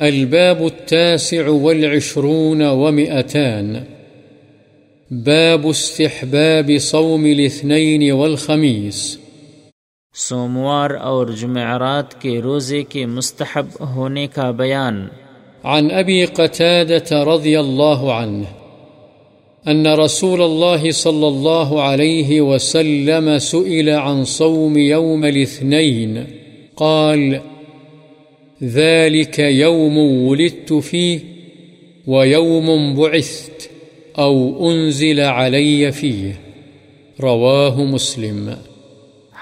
الباب التاسع والعشرون ومئتان. باب استحباب صوم الاثنين والخميس. سوموار اور جمعرات کے روزے کے مستحب ہونے کا بیان. عن أبي قتادة رضي الله عنه أن رسول الله صلى الله عليه وسلم سئل عن صوم يوم الاثنين قال ذلك يوم ولدت فيه ويوم بعثت أو أنزل علي فيه رواه مسلم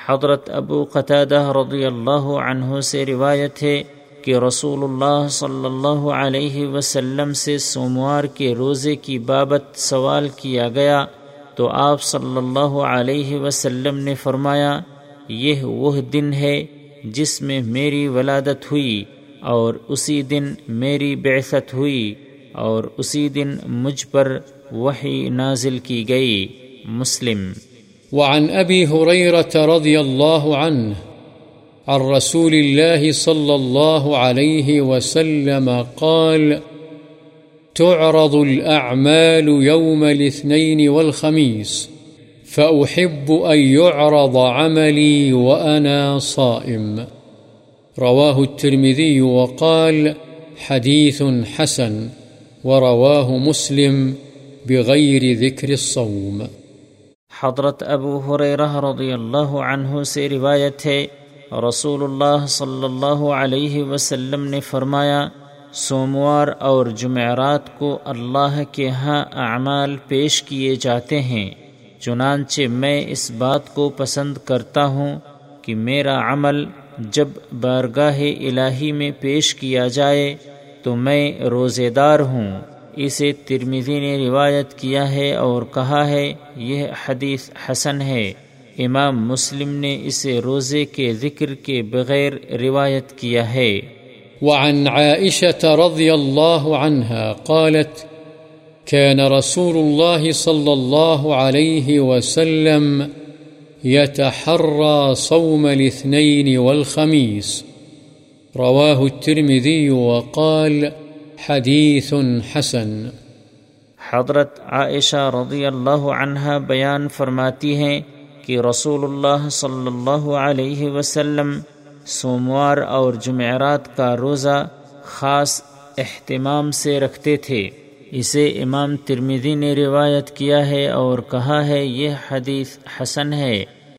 حضرت ابو قتادہ رضی اللہ عنہ سے روایت ہے کہ رسول اللہ صلی اللہ علیہ وسلم سے سوموار کے روزے کی بابت سوال کیا گیا تو آپ صلی اللہ علیہ وسلم نے فرمایا، یہ وہ دن ہے جس میں میری ولادت ہوئی اور اسی دن میری بعثت ہوئی اور اسی دن مجھ پر وحی نازل کی گئی۔ مسلم۔ وعن أبي هريرة رضي الله عنه عن رسول الله صلى الله عليه وسلم قال، تعرض الأعمال يوم الاثنين والخميس فأحب أن يعرض عملي وأنا صائم. رواه الترمذي وقال حديث حسن. ورواه مسلم بغير ذكر الصوم. حضرت ابو حریرہ رضی اللہ عنہ سے روایت ہے رسول اللہ صلی اللہ علیہ وسلم نے فرمایا، سوموار اور جمعرات کو اللہ کے ہاں اعمال پیش کیے جاتے ہیں۔ چنانچہ میں اس بات کو پسند کرتا ہوں کہ میرا عمل جب بارگاہ الہی میں پیش کیا جائے تو میں روزے دار ہوں۔ اسے ترمیزی نے روایت کیا ہے اور کہا ہے، یہ حدیث حسن ہے۔ امام مسلم نے اسے روزے کے ذکر کے بغیر روایت کیا ہے۔ وعن عائشة رضي الله عنها قالت كان رسول الله صلى الله عليه وسلم يتحرى صوم الاثنين والخميس. رواه الترمذي وقال حديث حسن. حضرت عائشہ رضی اللہ عنہ بیان فرماتی ہیں کہ رسول اللہ صلی اللہ علیہ وسلم سوموار اور جمعرات کا روزہ خاص اہتمام سے رکھتے تھے۔ اسے امام ترمیدی نے روایت کیا ہے اور کہا ہے یہ حدیث حسن ہے۔